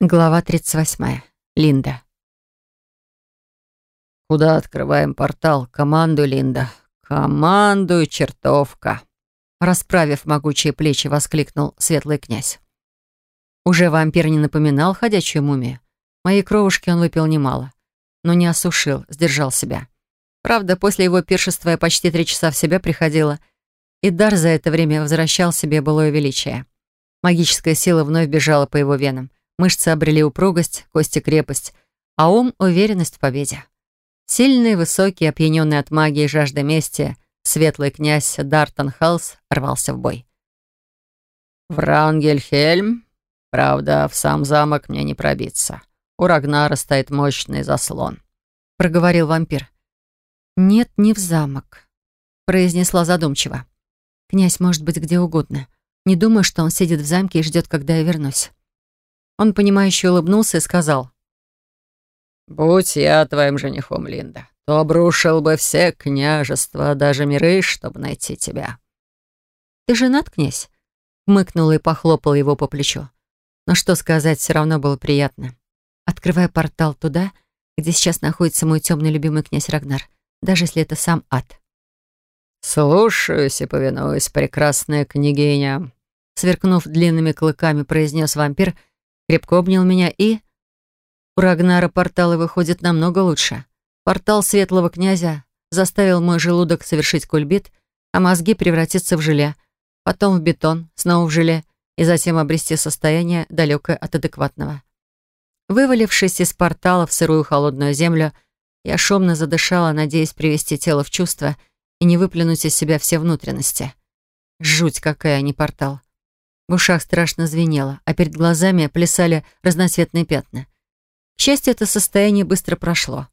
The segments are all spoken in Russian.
Глава 38. Линда. «Куда открываем портал? Командуй, Линда. Командуй, чертовка!» Расправив могучие плечи, воскликнул светлый князь. Уже вампир не напоминал ходячую мумию. Моей кровушки он выпил немало, но не осушил, сдержал себя. Правда, после его пиршества я почти три часа в себя приходила, и дар за это время возвращал себе былое величие. Магическая сила вновь бежала по его венам, Мышцы обрели упругость, кости крепость, а ум — уверенность в победе. Сильный, высокий, опьяненный от магии и жажды мести, светлый князь Дартон Халс рвался в бой. «Врангельхельм? Правда, в сам замок мне не пробиться. У Рагнара стоит мощный заслон», — проговорил вампир. «Нет, не в замок», — произнесла задумчиво. «Князь может быть где угодно. Не думаю, что он сидит в замке и ждет, когда я вернусь». Он, понимающе улыбнулся и сказал. «Будь я твоим женихом, Линда, то обрушил бы все княжества, даже миры, чтобы найти тебя». «Ты женат, князь?» Мыкнула и похлопала его по плечу. Но что сказать, все равно было приятно. Открывая портал туда, где сейчас находится мой темный любимый князь Рагнар, даже если это сам ад. «Слушаюсь и повинуюсь, прекрасная княгиня», сверкнув длинными клыками, произнес вампир — крепко обнял меня и... У Рагнара порталы выходят намного лучше. Портал светлого князя заставил мой желудок совершить кульбит, а мозги превратиться в желе, потом в бетон, снова в желе, и затем обрести состояние, далекое от адекватного. Вывалившись из портала в сырую холодную землю, я шумно задышала, надеясь привести тело в чувство и не выплюнуть из себя все внутренности. Жуть какая, не портал. В ушах страшно звенело, а перед глазами плясали разноцветные пятна. К счастью, это состояние быстро прошло.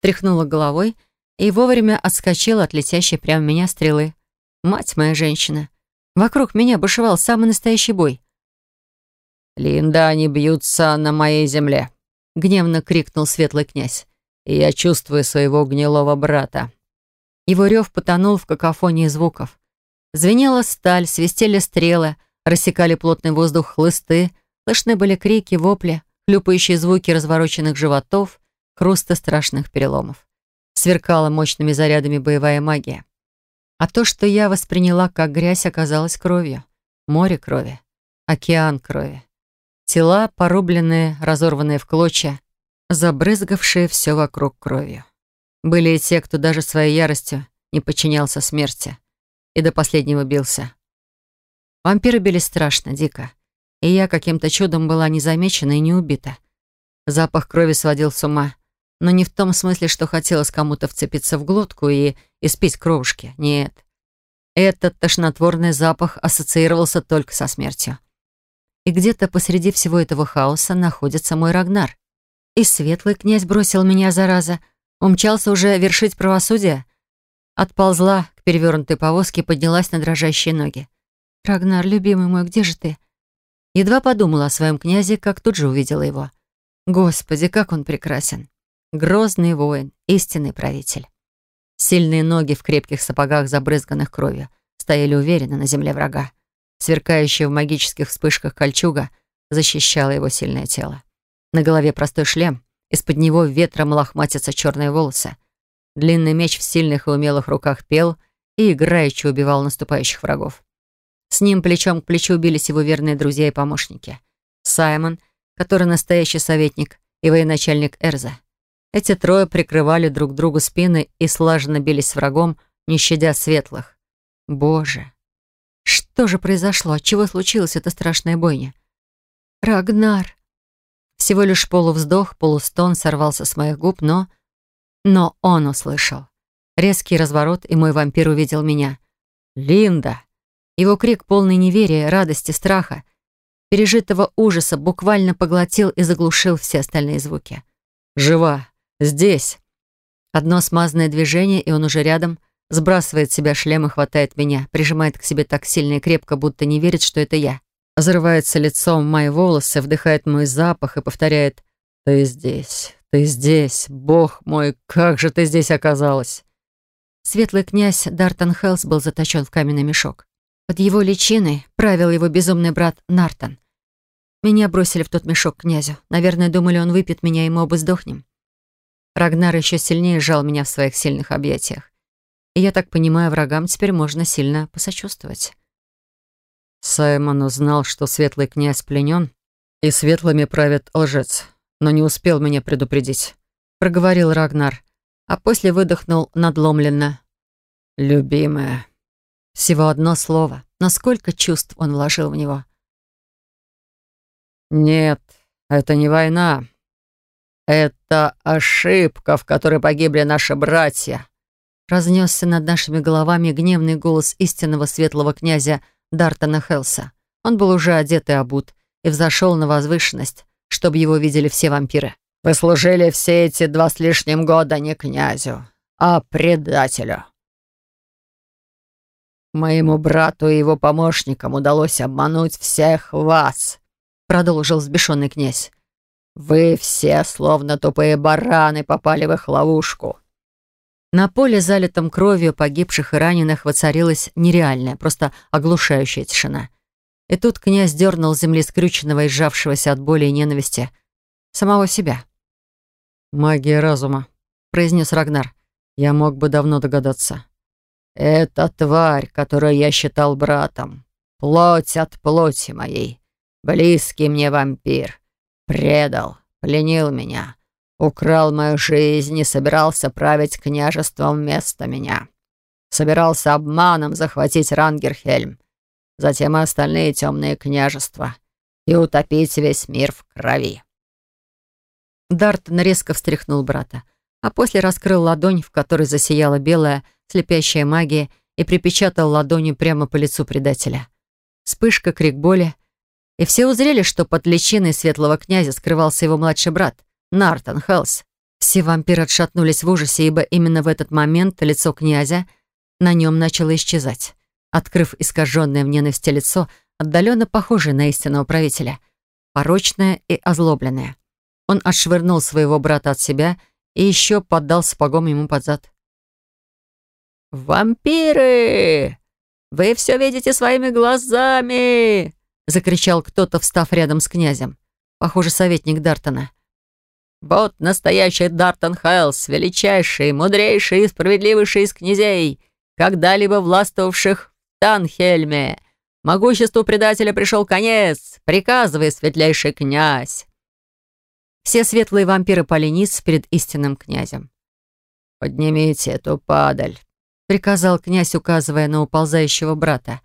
Тряхнула головой и вовремя отскочила от летящей прямо в меня стрелы. Мать моя женщина. Вокруг меня бушевал самый настоящий бой. «Линда, они бьются на моей земле», — гневно крикнул светлый князь. «И я чувствую своего гнилого брата». Его рев потонул в какофонии звуков. Звенела сталь, свистели стрелы, Рассекали плотный воздух хлысты, слышны были крики, вопли, хлюпающие звуки развороченных животов, хруста страшных переломов. Сверкала мощными зарядами боевая магия. А то, что я восприняла как грязь, оказалось кровью. Море крови. Океан крови. Тела, порубленные, разорванные в клочья, забрызгавшие все вокруг кровью. Были и те, кто даже своей яростью не подчинялся смерти и до последнего бился. Вампиры били страшно, дико. И я каким-то чудом была не замечена и не убита. Запах крови сводил с ума. Но не в том смысле, что хотелось кому-то вцепиться в глотку и испить кровушки. Нет. Этот тошнотворный запах ассоциировался только со смертью. И где-то посреди всего этого хаоса находится мой Рагнар. И светлый князь бросил меня, зараза. Умчался уже вершить правосудие. Отползла к перевернутой повозке и поднялась на дрожащие ноги. «Рагнар, любимый мой, где же ты?» Едва подумала о своем князе, как тут же увидела его. Господи, как он прекрасен! Грозный воин, истинный правитель. Сильные ноги в крепких сапогах, забрызганных кровью, стояли уверенно на земле врага. Сверкающая в магических вспышках кольчуга защищала его сильное тело. На голове простой шлем, из-под него ветром лохматятся черные волосы. Длинный меч в сильных и умелых руках пел и играючи убивал наступающих врагов. С ним плечом к плечу бились его верные друзья и помощники. Саймон, который настоящий советник, и военачальник Эрза. Эти трое прикрывали друг другу спины и слаженно бились с врагом, не щадя светлых. Боже! Что же произошло? Отчего случилась эта страшная бойня? Рагнар! Всего лишь полувздох, полустон сорвался с моих губ, но... Но он услышал. Резкий разворот, и мой вампир увидел меня. «Линда!» Его крик, полный неверия, радости, страха, пережитого ужаса, буквально поглотил и заглушил все остальные звуки. «Жива! Здесь!» Одно смазанное движение, и он уже рядом, сбрасывает с себя шлем и хватает меня, прижимает к себе так сильно и крепко, будто не верит, что это я. Зарывается лицом в мои волосы, вдыхает мой запах и повторяет «Ты здесь, ты здесь, бог мой, как же ты здесь оказалась!» Светлый князь Дартон Хелс был заточен в каменный мешок. Под его личиной правил его безумный брат Нартон. Меня бросили в тот мешок князю. Наверное, думали, он выпьет меня, и мы оба сдохнем. Рагнар еще сильнее сжал меня в своих сильных объятиях. И я так понимаю, врагам теперь можно сильно посочувствовать. Саймон узнал, что светлый князь пленен, и светлыми правит лжец, но не успел меня предупредить. Проговорил Рагнар, а после выдохнул надломленно. «Любимая». Всего одно слово, но сколько чувств он вложил в него. «Нет, это не война. Это ошибка, в которой погибли наши братья», разнесся над нашими головами гневный голос истинного светлого князя Дартона Хелса. Он был уже одет и обут и взошел на возвышенность, чтобы его видели все вампиры. «Вы служили все эти два с лишним года не князю, а предателю. Моему брату и его помощникам удалось обмануть всех вас. — продолжил взбешенный князь. «Вы все, словно тупые бараны, попали в их ловушку». На поле, залитом кровью погибших и раненых, воцарилась нереальная, просто оглушающая тишина. И тут князь дернул земли скрюченного и сжавшегося от боли и ненависти самого себя. «Магия разума», — произнес Рагнар. «Я мог бы давно догадаться». «Это тварь, которую я считал братом. Плоть от плоти моей. Близкий мне вампир. Предал, пленил меня, украл мою жизнь и собирался править княжеством вместо меня. Собирался обманом захватить Рангерхельм, затем и остальные темные княжества и утопить весь мир в крови. Дартон резко встряхнул брата, а после раскрыл ладонь, в которой засияла белая, слепящая магия, и припечатал ладонью прямо по лицу предателя. Вспышка, крик боли — и все узрели, что под личиной светлого князя скрывался его младший брат, Нартон Хелс. Все вампиры отшатнулись в ужасе, ибо именно в этот момент лицо князя на нем начало исчезать, открыв искаженное в ненависти лицо, отдаленно похожее на истинного правителя, порочное и озлобленное. Он отшвырнул своего брата от себя и еще поддал сапогом ему под зад. «Вампиры! Вы все видите своими глазами!» — закричал кто-то, встав рядом с князем. Похоже, советник Дартона. «Вот настоящий Дартон Хайлс, величайший, мудрейший и справедливейший из князей, когда-либо властвовавших в Танхельме. Могуществу предателя пришел конец. Приказывай, светлейший князь!» Все светлые вампиры пали низ перед истинным князем. «Поднимите эту падаль», — приказал князь, указывая на уползающего брата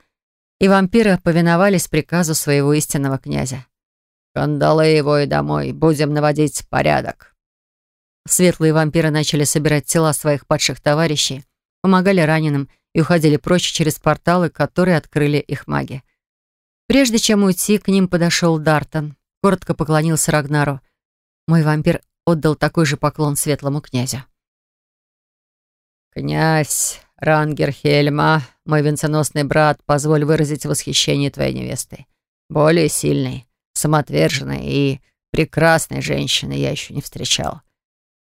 и вампиры повиновались приказу своего истинного князя. «Кандалы его и домой, будем наводить порядок». Светлые вампиры начали собирать тела своих падших товарищей, помогали раненым и уходили прочь через порталы, которые открыли их маги. Прежде чем уйти, к ним подошел Дартон, коротко поклонился Рагнару. Мой вампир отдал такой же поклон светлому князю. «Князь Рангерхельма, мой венценосный брат, позволь выразить восхищение твоей невестой. Более сильной, самоотверженной и прекрасной женщины я еще не встречал.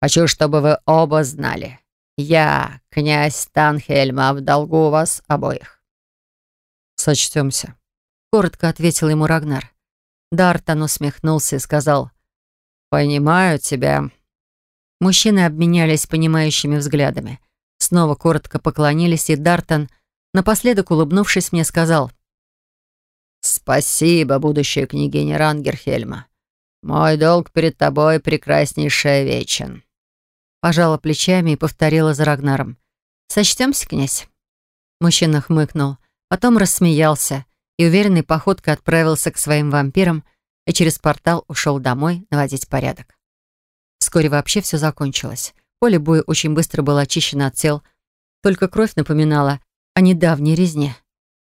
Хочу, чтобы вы оба знали. Я, князь Танхельма, в долгу у вас обоих». «Сочтемся», — коротко ответил ему Рагнар. Дартан усмехнулся и сказал, «Понимаю тебя». Мужчины обменялись понимающими взглядами. Снова коротко поклонились, и Дартон, напоследок улыбнувшись, мне сказал «Спасибо, будущая княгиня Рангерхельма. Мой долг перед тобой прекраснейшая вечен». Пожала плечами и повторила за Рагнаром. «Сочтемся, князь?» Мужчина хмыкнул, потом рассмеялся и уверенной походкой отправился к своим вампирам и через портал ушел домой наводить порядок. Вскоре вообще все закончилось. Поле боя очень быстро было очищено от тел. Только кровь напоминала о недавней резне.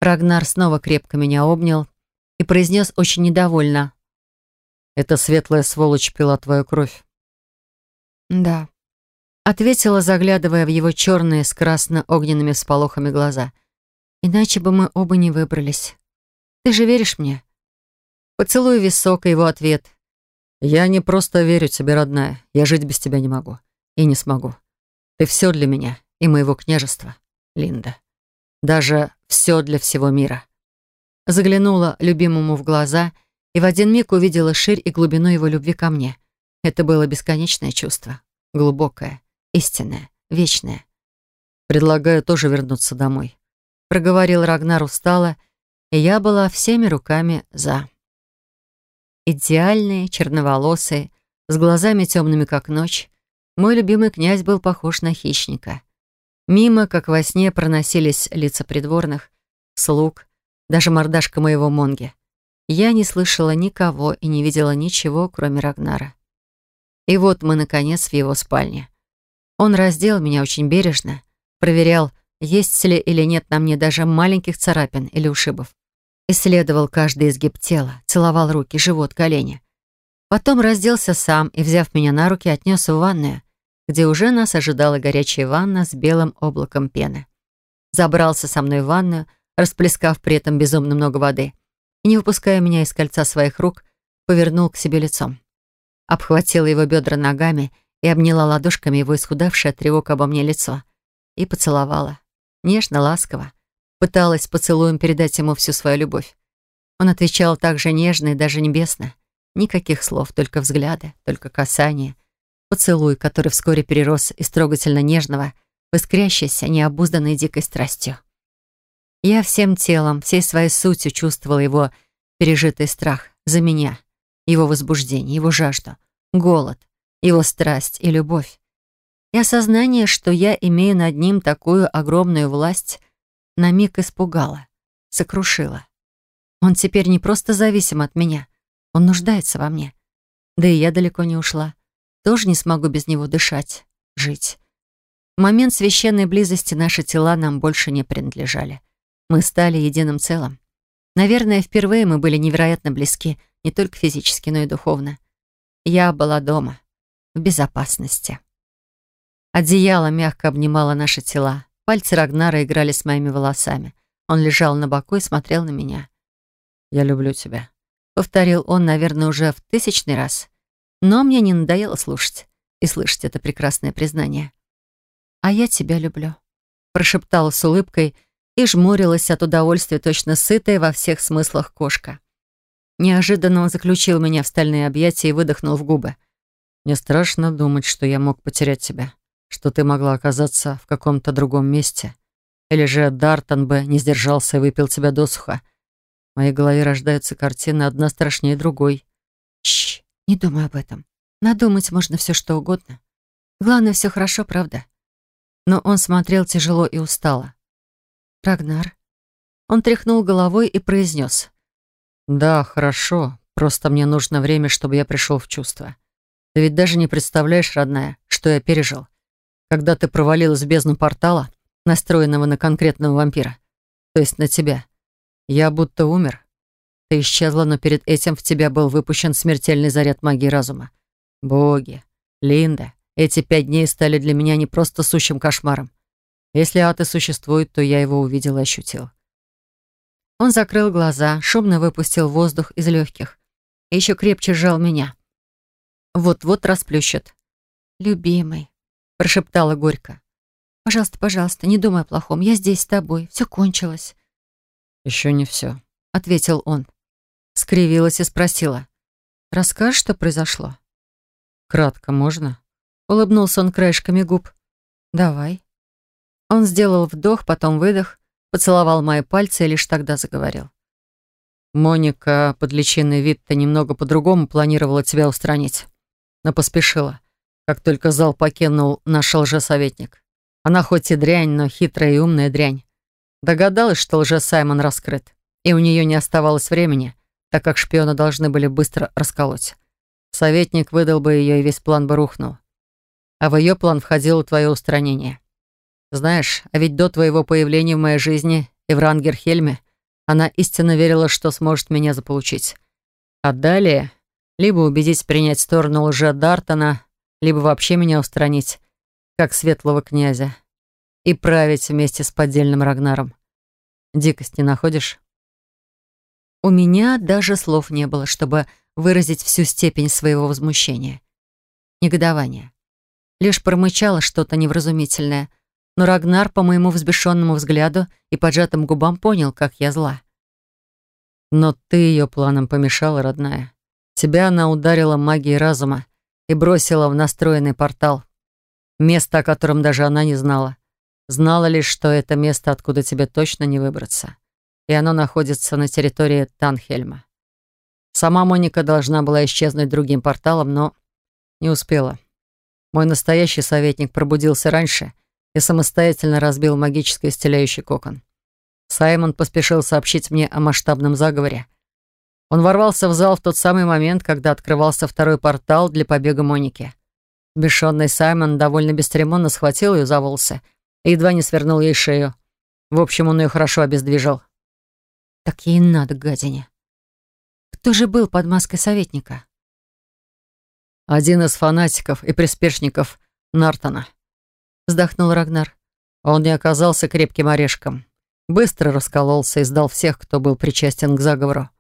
Рагнар снова крепко меня обнял и произнес очень недовольно. «Эта светлая сволочь пила твою кровь». «Да», — ответила, заглядывая в его черные с красно-огненными всполохами глаза. «Иначе бы мы оба не выбрались. Ты же веришь мне?» Поцелуй висок, и его ответ. «Я не просто верю тебе, родная. Я жить без тебя не могу и не смогу. Ты все для меня и моего княжества, Линда. Даже все для всего мира. Заглянула любимому в глаза и в один миг увидела ширь и глубину его любви ко мне. Это было бесконечное чувство, глубокое, истинное, вечное. «Предлагаю тоже вернуться домой», — проговорил Рагнар устало, и я была всеми руками «за». Идеальный, черноволосый, с глазами темными, как ночь, мой любимый князь был похож на хищника. Мимо, как во сне, проносились лица придворных, слуг, даже мордашка моего Монги. Я не слышала никого и не видела ничего, кроме Рагнара. И вот мы, наконец, в его спальне. Он раздел меня очень бережно, проверял, есть ли или нет на мне даже маленьких царапин или ушибов. Исследовал каждый изгиб тела, целовал руки, живот, колени. Потом разделся сам и, взяв меня на руки, отнес в ванную, где уже нас ожидала горячая ванна с белым облаком пены. Забрался со мной в ванную, расплескав при этом безумно много воды, и, не выпуская меня из кольца своих рук, повернул к себе лицом. Обхватила его бедра ногами и обняла ладошками его исхудавшее от тревог обо мне лицо. И поцеловала. Нежно, ласково. Пыталась поцелуем передать ему всю свою любовь. Он отвечал так же нежно и даже небесно. Никаких слов, только взгляды, только касания. Поцелуй, который вскоре перерос из трогательно нежного в искрящейся необузданной дикой страстью. Я всем телом, всей своей сутью чувствовала его пережитый страх за меня, его возбуждение, его жажду, голод, его страсть и любовь. И осознание, что я имею над ним такую огромную власть, на миг испугало, сокрушило. Он теперь не просто зависим от меня, он нуждается во мне. Да и я далеко не ушла. Тоже не смогу без него дышать, жить. В момент священной близости наши тела нам больше не принадлежали. Мы стали единым целым. Наверное, впервые мы были невероятно близки, не только физически, но и духовно. Я была дома, в безопасности. Одеяло мягко обнимало наши тела. Пальцы Рагнара играли с моими волосами. Он лежал на боку и смотрел на меня. «Я люблю тебя», — повторил он, наверное, уже в тысячный раз. Но мне не надоело слушать и слышать это прекрасное признание. «А я тебя люблю», — прошептала с улыбкой и жмурилась от удовольствия, точно сытая во всех смыслах кошка. Неожиданно он заключил меня в стальные объятия и выдохнул в губы. «Мне страшно думать, что я мог потерять тебя что ты могла оказаться в каком-то другом месте. Или же Дартон бы не сдержался и выпил тебя досуха. В моей голове рождаются картины одна страшнее другой. Чш, не думай об этом. Надумать можно все что угодно. Главное, все хорошо, правда? Но он смотрел тяжело и устало. Рагнар. Он тряхнул головой и произнес. «Да, хорошо. Просто мне нужно время, чтобы я пришел в чувство. Ты ведь даже не представляешь, родная, что я пережил когда ты провалилась в бездну портала, настроенного на конкретного вампира, то есть на тебя. Я будто умер. Ты исчезла, но перед этим в тебя был выпущен смертельный заряд магии разума. Боги, Линда, эти пять дней стали для меня не просто сущим кошмаром. Если ад и существует, то я его увидел и ощутил. Он закрыл глаза, шумно выпустил воздух из легких и еще крепче сжал меня. Вот-вот расплющит. «Любимый», прошептала горько. «Пожалуйста, пожалуйста, не думай о плохом. Я здесь с тобой. Все кончилось». «Еще не все», — ответил он. Скривилась и спросила. «Расскажешь, что произошло?» «Кратко можно?» Улыбнулся он краешками губ. «Давай». Он сделал вдох, потом выдох, поцеловал мои пальцы и лишь тогда заговорил. «Моника под личиной Витта немного по-другому планировала тебя устранить, но поспешила как только зал покинул наш лжесоветник. Она хоть и дрянь, но хитрая и умная дрянь. Догадалась, что лже-Саймон раскрыт, и у нее не оставалось времени, так как шпиона должны были быстро расколоть. Советник выдал бы ее, и весь план бы рухнул. А в ее план входило твое устранение. Знаешь, а ведь до твоего появления в моей жизни и в Рангерхельме она истинно верила, что сможет меня заполучить. А далее либо убедить принять сторону лже Дартона, либо вообще меня устранить, как светлого князя, и править вместе с поддельным Рагнаром. Дикость не находишь? У меня даже слов не было, чтобы выразить всю степень своего возмущения. Негодования. Лишь промычало что-то невразумительное, но Рагнар по моему взбешенному взгляду и поджатым губам понял, как я зла. Но ты ее планам помешала, родная. Тебя она ударила магией разума и бросила в настроенный портал. Место, о котором даже она не знала. Знала лишь, что это место, откуда тебе точно не выбраться. И оно находится на территории Танхельма. Сама Моника должна была исчезнуть другим порталом, но не успела. Мой настоящий советник пробудился раньше и самостоятельно разбил магический исцеляющий кокон. Саймон поспешил сообщить мне о масштабном заговоре. Он ворвался в зал в тот самый момент, когда открывался второй портал для побега Моники. Бешенный Саймон довольно бесцеремонно схватил ее за волосы и едва не свернул ей шею. В общем, он ее хорошо обездвижил. Так ей надо, гадине. Кто же был под маской советника? Один из фанатиков и приспешников Нартона. Вздохнул Рагнар. Он не оказался крепким орешком. Быстро раскололся и сдал всех, кто был причастен к заговору.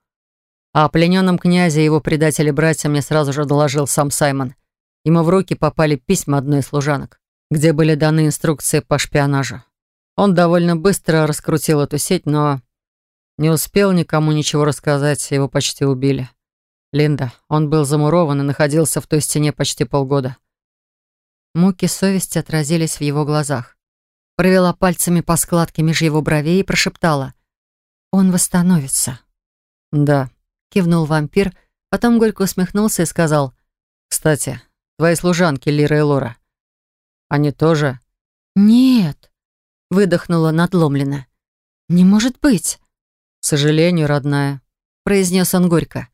А о плененном князе и его предателе-братья мне сразу же доложил сам Саймон. Ему в руки попали письма одной из служанок, где были даны инструкции по шпионажу. Он довольно быстро раскрутил эту сеть, но не успел никому ничего рассказать, его почти убили. Линда, он был замурован и находился в той стене почти полгода. Муки совести отразились в его глазах провела пальцами по складке меж его бровей и прошептала. «Он восстановится». «Да», — кивнул вампир, потом горько усмехнулся и сказал. «Кстати, твои служанки Лира и Лора, они тоже...» «Нет», — выдохнула надломленно. «Не может быть». «К сожалению, родная», — произнес он горько.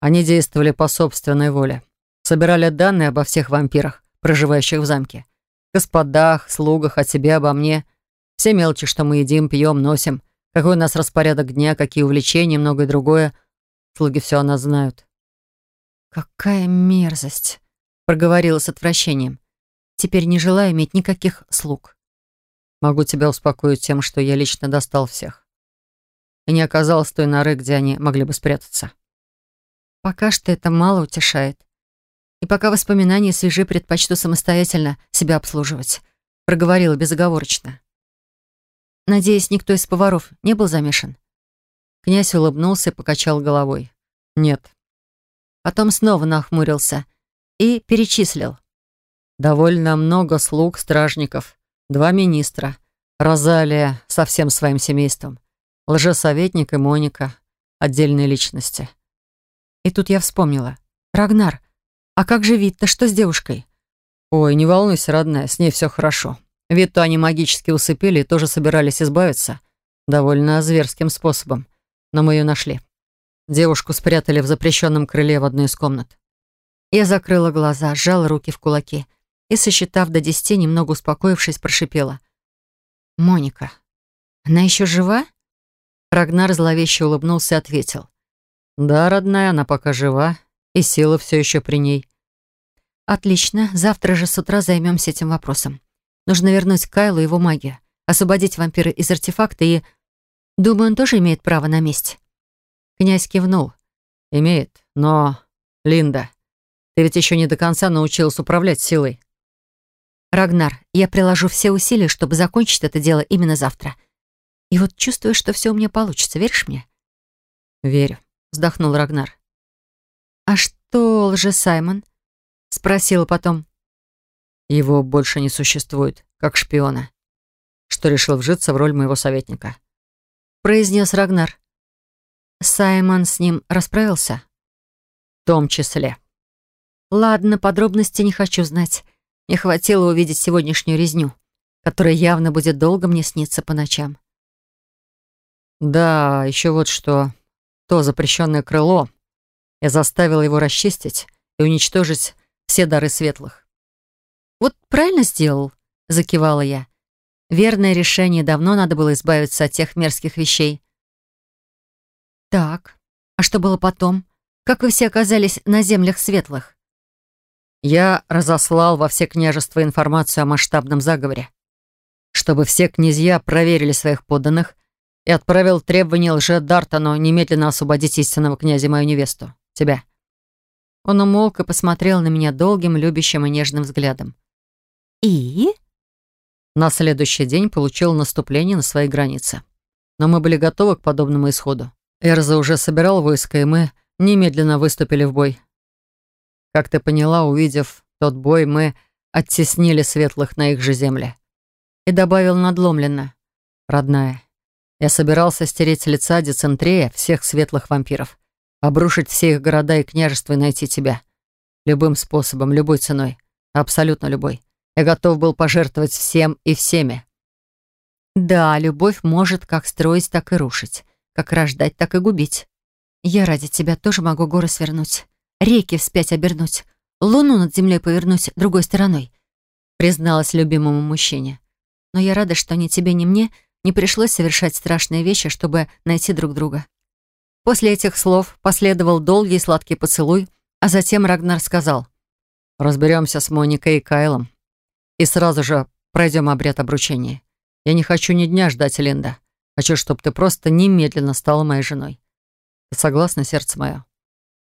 Они действовали по собственной воле. Собирали данные обо всех вампирах, проживающих в замке господах, слугах, о тебе, обо мне. Все мелочи, что мы едим, пьем, носим. Какой у нас распорядок дня, какие увлечения, многое другое. Слуги все о нас знают. «Какая мерзость!» — проговорила с отвращением. «Теперь не желаю иметь никаких слуг». «Могу тебя успокоить тем, что я лично достал всех. И не оказалось той норы, где они могли бы спрятаться». «Пока что это мало утешает. И пока воспоминания свежи, предпочту самостоятельно себя обслуживать», — проговорила безоговорочно. «Надеюсь, никто из поваров не был замешан?» Князь улыбнулся и покачал головой. «Нет». Потом снова нахмурился и перечислил. «Довольно много слуг, стражников, два министра, Розалия со всем своим семейством, лжесоветник и Моника, отдельные личности». И тут я вспомнила. «Рагнар, «А как же Витта? Что с девушкой?» «Ой, не волнуйся, родная, с ней все хорошо. Витту они магически усыпили и тоже собирались избавиться. Довольно зверским способом. Но мы ее нашли. Девушку спрятали в запрещенном крыле в одной из комнат». Я закрыла глаза, сжала руки в кулаки и, сосчитав до десяти, немного успокоившись, прошипела. «Моника, она еще жива?» Рагнар зловеще улыбнулся и ответил. «Да, родная, она пока жива, и сила все еще при ней. Отлично. Завтра же с утра займемся этим вопросом. Нужно вернуть Кайлу его магию, освободить вампира из артефакта и... Думаю, он тоже имеет право на месть. Князь кивнул. Имеет, но... Линда, ты ведь еще не до конца научилась управлять силой. Рагнар, я приложу все усилия, чтобы закончить это дело именно завтра. И вот чувствую, что все у меня получится. Веришь мне? Верю, вздохнул Рагнар. А что лже-Саймон? Спросила потом. Его больше не существует, как шпиона, что решил вжиться в роль моего советника. Произнес Рагнар. Саймон с ним расправился? В том числе. Ладно, подробности не хочу знать. Не хватило увидеть сегодняшнюю резню, которая явно будет долго мне сниться по ночам. Да, еще вот что. То запрещенное крыло. Я заставила его расчистить и уничтожить все дары светлых. «Вот правильно сделал», — закивала я. «Верное решение, давно надо было избавиться от тех мерзких вещей». «Так, а что было потом? Как вы все оказались на землях светлых?» Я разослал во все княжества информацию о масштабном заговоре, чтобы все князья проверили своих подданных и отправил требование лже-Дартану немедленно освободить истинного князя мою невесту, тебя. Он умолк и посмотрел на меня долгим, любящим и нежным взглядом. «И?» На следующий день получил наступление на своей границе. Но мы были готовы к подобному исходу. Эрза уже собирал войско, и мы немедленно выступили в бой. Как ты поняла, увидев тот бой, мы оттеснили светлых на их же земле. И добавил надломленно. Родная, я собирался стереть с лица Децентрея всех светлых вампиров, обрушить все их города и княжества и найти тебя. Любым способом, любой ценой. Абсолютно любой. Я готов был пожертвовать всем и всеми. Да, любовь может как строить, так и рушить. Как рождать, так и губить. Я ради тебя тоже могу горы свернуть, реки вспять обернуть, луну над землей повернуть другой стороной, призналась любимому мужчине. Но я рада, что ни тебе, ни мне не пришлось совершать страшные вещи, чтобы найти друг друга. После этих слов последовал долгий сладкий поцелуй, а затем Рагнар сказал, «Разберемся с Моникой и Кайлом, и сразу же пройдем обряд обручения. Я не хочу ни дня ждать, Линда. Хочу, чтобы ты просто немедленно стала моей женой. Ты согласна, сердце мое?»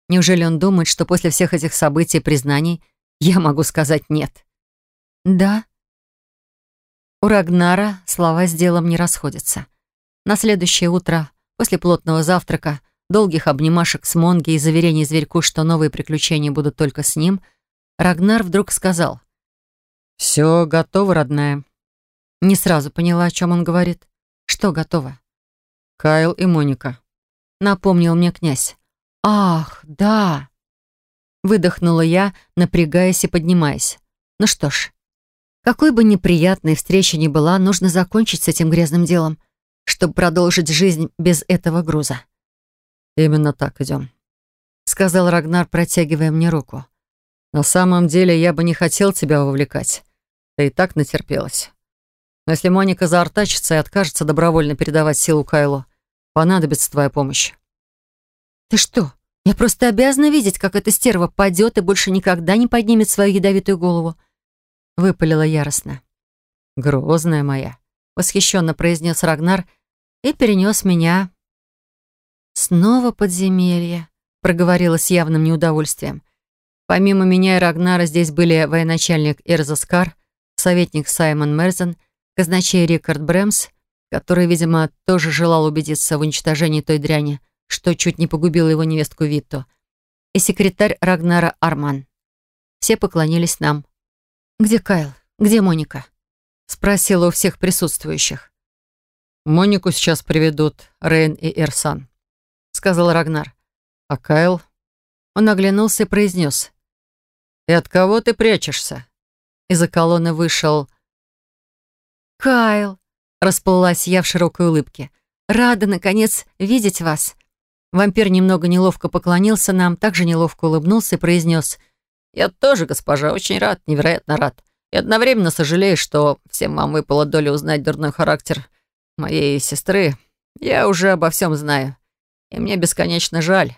Неужели он думает, что после всех этих событий и признаний я могу сказать «нет»? «Да». У Рагнара слова с делом не расходятся. На следующее утро, после плотного завтрака, долгих обнимашек с Монги и заверений зверьку, что новые приключения будут только с ним, Рагнар вдруг сказал. «Все готово, родная». Не сразу поняла, о чем он говорит. Что готово? «Кайл и Моника», — напомнил мне князь. «Ах, да!» Выдохнула я, напрягаясь и поднимаясь. «Ну что ж, какой бы неприятной встреча ни была, нужно закончить с этим грязным делом, чтобы продолжить жизнь без этого груза». «Именно так идем», — сказал Рагнар, протягивая мне руку. «На самом деле я бы не хотел тебя вовлекать. Ты и так натерпелась. Но если Моника заортачится и откажется добровольно передавать силу Кайлу, понадобится твоя помощь». «Ты что? Я просто обязана видеть, как эта стерва падет и больше никогда не поднимет свою ядовитую голову». Выпалила яростно. «Грозная моя», — восхищенно произнес Рагнар и перенес меня. «Снова подземелье», — проговорила с явным неудовольствием. Помимо меня и Рагнара здесь были военачальник Эрзаскар, советник Саймон Мерзен, казначей Рикард Бремс, который, видимо, тоже желал убедиться в уничтожении той дряни, что чуть не погубила его невестку Витту, и секретарь Рагнара Арман. Все поклонились нам. «Где Кайл? Где Моника?» — спросила у всех присутствующих. «Монику сейчас приведут Рейн и Эрсан», — сказал Рагнар. «А Кайл?» Он оглянулся и произнес. «И от кого ты прячешься?» Из-за колонны вышел... «Кайл!» — расплылась я в широкой улыбке. «Рада, наконец, видеть вас!» Вампир немного неловко поклонился нам, также неловко улыбнулся и произнес «Я тоже, госпожа, очень рад, невероятно рад. И одновременно сожалею, что всем вам выпало доля узнать дурной характер моей сестры. Я уже обо всем знаю, и мне бесконечно жаль».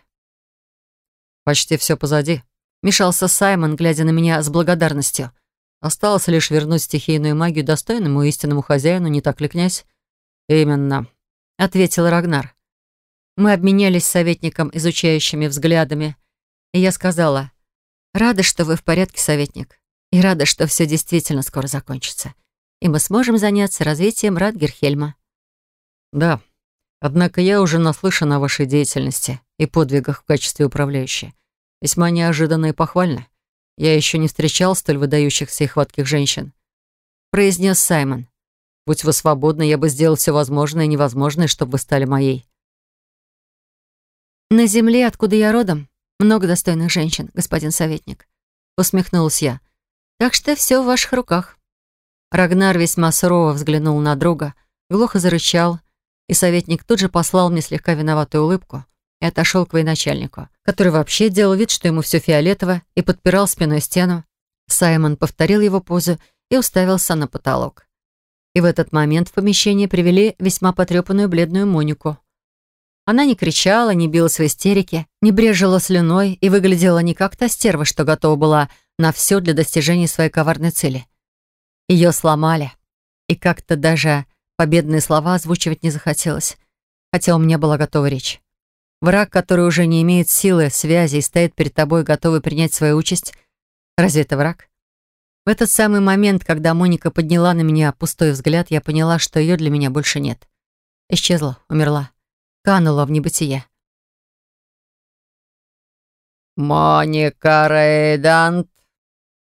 «Почти все позади», — мешался Саймон, глядя на меня с благодарностью. «Осталось лишь вернуть стихийную магию достойному истинному хозяину, не так ли, князь?» «Именно», — ответил Рагнар. Мы обменялись советником изучающими взглядами, и я сказала, «Рада, что вы в порядке, советник, и рада, что все действительно скоро закончится, и мы сможем заняться развитием Радгерхельма». «Да, однако я уже наслышан о вашей деятельности и подвигах в качестве управляющей. Весьма неожиданно и похвально. Я еще не встречал столь выдающихся и хватких женщин», произнес Саймон. «Будь вы свободны, я бы сделал все возможное и невозможное, чтобы вы стали моей». «На земле, откуда я родом, много достойных женщин, господин советник», — усмехнулась я. «Так что все в ваших руках». Рагнар весьма сурово взглянул на друга, глухо зарычал, и советник тут же послал мне слегка виноватую улыбку и отошел к военачальнику, который вообще делал вид, что ему все фиолетово, и подпирал спиной стену. Саймон повторил его позу и уставился на потолок. И в этот момент в помещение привели весьма потрепанную бледную Монику. Она не кричала, не билась в истерике, не брежила слюной и выглядела не как та стерва, что готова была на все для достижения своей коварной цели. Ее сломали, и как-то даже победные слова озвучивать не захотелось, хотя у меня была готова речь. Враг, который уже не имеет силы, связи и стоит перед тобой, готовый принять свою участь, разве это враг? В этот самый момент, когда Моника подняла на меня пустой взгляд, я поняла, что ее для меня больше нет. Исчезла, умерла. канула в небытие. «Моника Рейдант,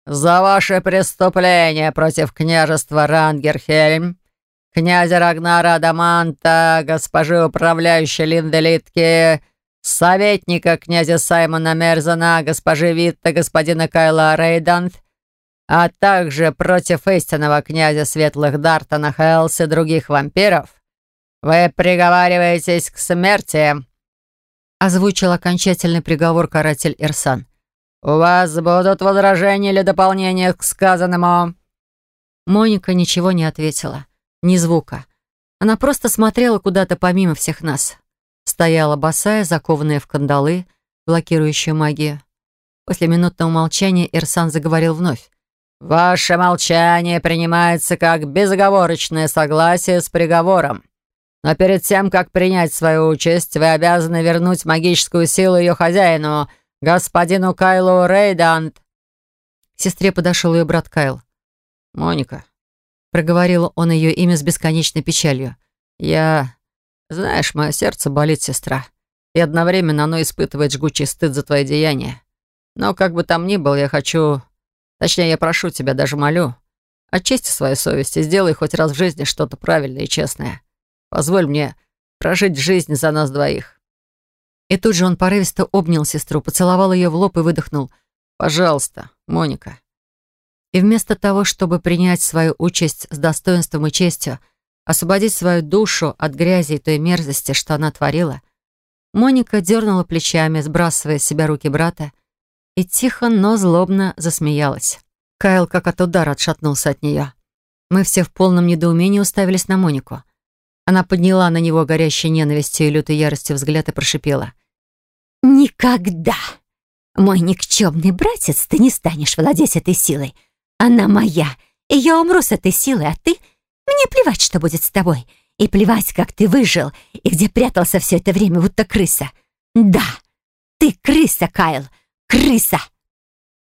за ваше преступление против княжества Рангерхельм, князя Рагнара Адаманта, госпожи управляющей Линделитки, советника князя Саймона Мерзена, госпожи Витта, господина Кайла Рейдант, а также против истинного князя Светлых Дартона Хелс и других вампиров, вы приговариваетесь к смерти», — озвучил окончательный приговор каратель Ирсан. «У вас будут возражения или дополнения к сказанному?» Моника ничего не ответила, ни звука. Она просто смотрела куда-то помимо всех нас. Стояла босая, закованная в кандалы, блокирующую магию. После минутного молчания Ирсан заговорил вновь. «Ваше молчание принимается как безоговорочное согласие с приговором. Но перед тем, как принять свою участь, вы обязаны вернуть магическую силу ее хозяину, господину Кайлу Рейдант». К сестре подошел ее брат Кайл. «Моника», — проговорил он ее имя с бесконечной печалью. «Я... Знаешь, мое сердце болит, сестра, и одновременно оно испытывает жгучий стыд за твои деяния. Но как бы там ни было, я хочу Точнее, я прошу тебя, даже молю, очисти свою совесть и сделай хоть раз в жизни что-то правильное и честное. Позволь мне прожить жизнь за нас двоих». И тут же он порывисто обнял сестру, поцеловал ее в лоб и выдохнул. «Пожалуйста, Моника». И вместо того, чтобы принять свою участь с достоинством и честью, освободить свою душу от грязи и той мерзости, что она творила, Моника дернула плечами, сбрасывая с себя руки брата, и тихо, но злобно засмеялась. Кайл как от удара отшатнулся от нее. Мы все в полном недоумении уставились на Монику. Она подняла на него горящей ненавистью и лютой яростью взгляд и прошипела. «Никогда! Мой никчемный братец, ты не станешь владеть этой силой. Она моя, и я умру с этой силой, а ты? Мне плевать, что будет с тобой. И плевать, как ты выжил, и где прятался все это время, будто крыса. Да, ты крыса, Кайл, Крыса!»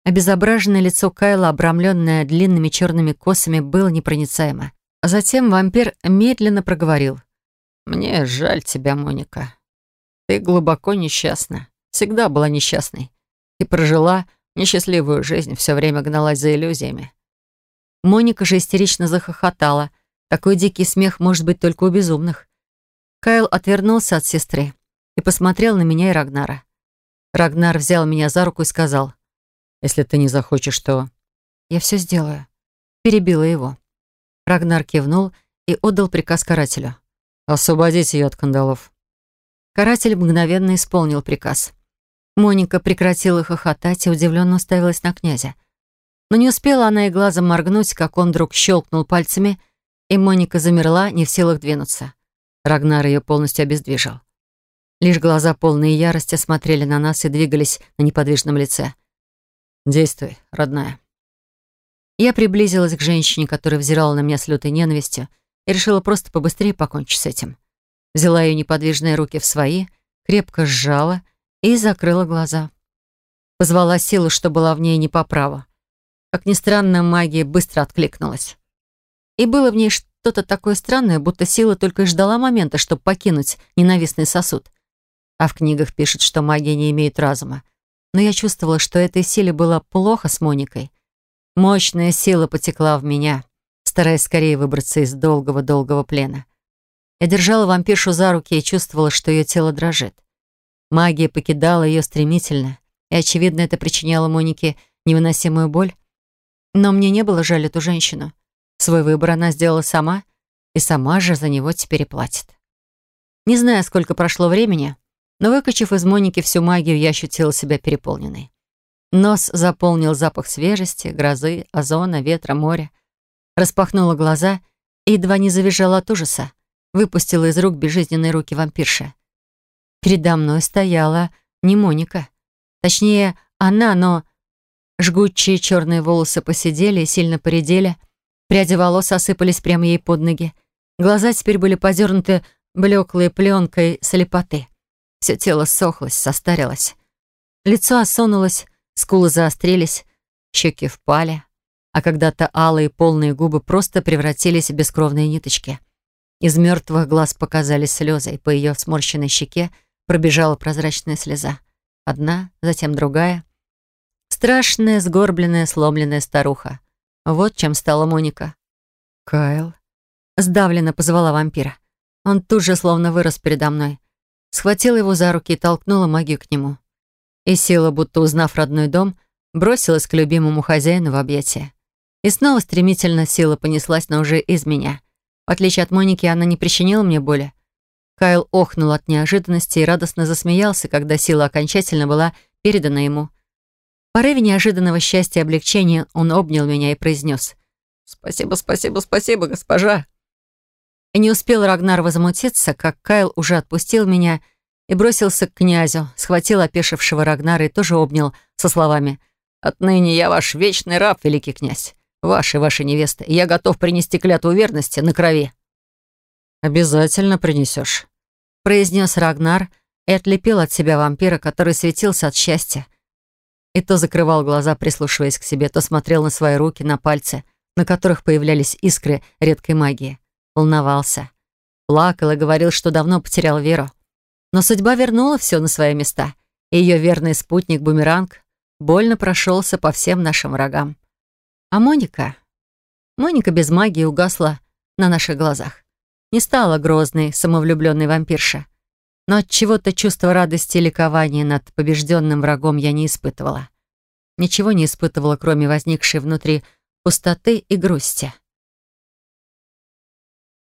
Обезображенное лицо Кайла, обрамленное длинными черными косами, было непроницаемо. А затем вампир медленно проговорил. «Мне жаль тебя, Моника. Ты глубоко несчастна. Всегда была несчастной. Ты прожила несчастливую жизнь, все время гналась за иллюзиями». Моника же истерично захохотала. Такой дикий смех может быть только у безумных. Кайл отвернулся от сестры и посмотрел на меня и Рагнара. Рагнар взял меня за руку и сказал, «Если ты не захочешь, то...» «Я все сделаю». Перебила его. Рагнар кивнул и отдал приказ карателю. «Освободить ее от кандалов». Каратель мгновенно исполнил приказ. Моника прекратила хохотать и удивленно уставилась на князя. Но не успела она и глазом моргнуть, как он вдруг щелкнул пальцами, и Моника замерла, не в силах двинуться. Рагнар ее полностью обездвижил. Лишь глаза, полные ярости, смотрели на нас и двигались на неподвижном лице. «Действуй, родная». Я приблизилась к женщине, которая взирала на меня с лютой ненавистью, и решила просто побыстрее покончить с этим. Взяла ее неподвижные руки в свои, крепко сжала и закрыла глаза. Позвала силу, что была в ней не по праву. Как ни странно, магия быстро откликнулась. И было в ней что-то такое странное, будто сила только и ждала момента, чтобы покинуть ненавистный сосуд. А в книгах пишут, что магия не имеет разума. Но я чувствовала, что этой силе было плохо с Моникой. Мощная сила потекла в меня, стараясь скорее выбраться из долгого-долгого плена. Я держала вампиршу за руки и чувствовала, что ее тело дрожит. Магия покидала ее стремительно, и, очевидно, это причиняло Монике невыносимую боль. Но мне не было жаль эту женщину. Свой выбор она сделала сама, и сама же за него теперь и платит. Не знаю, сколько прошло времени, но, выкачив из Моники всю магию, я ощутила себя переполненной. Нос заполнил запах свежести, грозы, озона, ветра, моря. Распахнула глаза и едва не завизжала от ужаса. Выпустила из рук безжизненные руки вампирши. Передо мной стояла не Моника. Точнее, она, но... Жгучие черные волосы посидели и сильно поредели. Пряди волос осыпались прямо ей под ноги. Глаза теперь были подернуты блеклой пленкой слепоты. Все тело сохлось, состарилось. Лицо осунулось, скулы заострились, щеки впали, а когда-то алые полные губы просто превратились в бескровные ниточки. Из мертвых глаз показались слезы, и по ее сморщенной щеке пробежала прозрачная слеза. Одна, затем другая. Страшная, сгорбленная, сломленная старуха. Вот чем стала Моника. «Кайл?» Сдавленно позвала вампира. Он тут же словно вырос передо мной. Схватила его за руки и толкнула магию к нему. И сила, будто узнав родной дом, бросилась к любимому хозяину в объятия. И снова стремительно сила понеслась, но уже из меня. В отличие от Моники, она не причинила мне боли. Кайл охнул от неожиданности и радостно засмеялся, когда сила окончательно была передана ему. Порыве неожиданного счастья и облегчения он обнял меня и произнес «Спасибо, спасибо, спасибо, госпожа!» И не успел Рагнар возмутиться, как Кайл уже отпустил меня и бросился к князю, схватил опешившего Рагнара и тоже обнял со словами «Отныне я ваш вечный раб, великий князь, ваш и ваша невеста, и я готов принести клятву верности на крови». «Обязательно принесешь», — произнес Рагнар и отлепил от себя вампира, который светился от счастья. И то закрывал глаза, прислушиваясь к себе, то смотрел на свои руки, на пальцы, на которых появлялись искры редкой магии волновался. Плакал и говорил, что давно потерял веру. Но судьба вернула все на свои места, и ее верный спутник Бумеранг больно прошелся по всем нашим врагам. А Моника? Моника без магии угасла на наших глазах. Не стала грозной, самовлюбленной вампирша. Но от чего-то чувство радости и ликования над побежденным врагом я не испытывала. Ничего не испытывала, кроме возникшей внутри пустоты и грусти.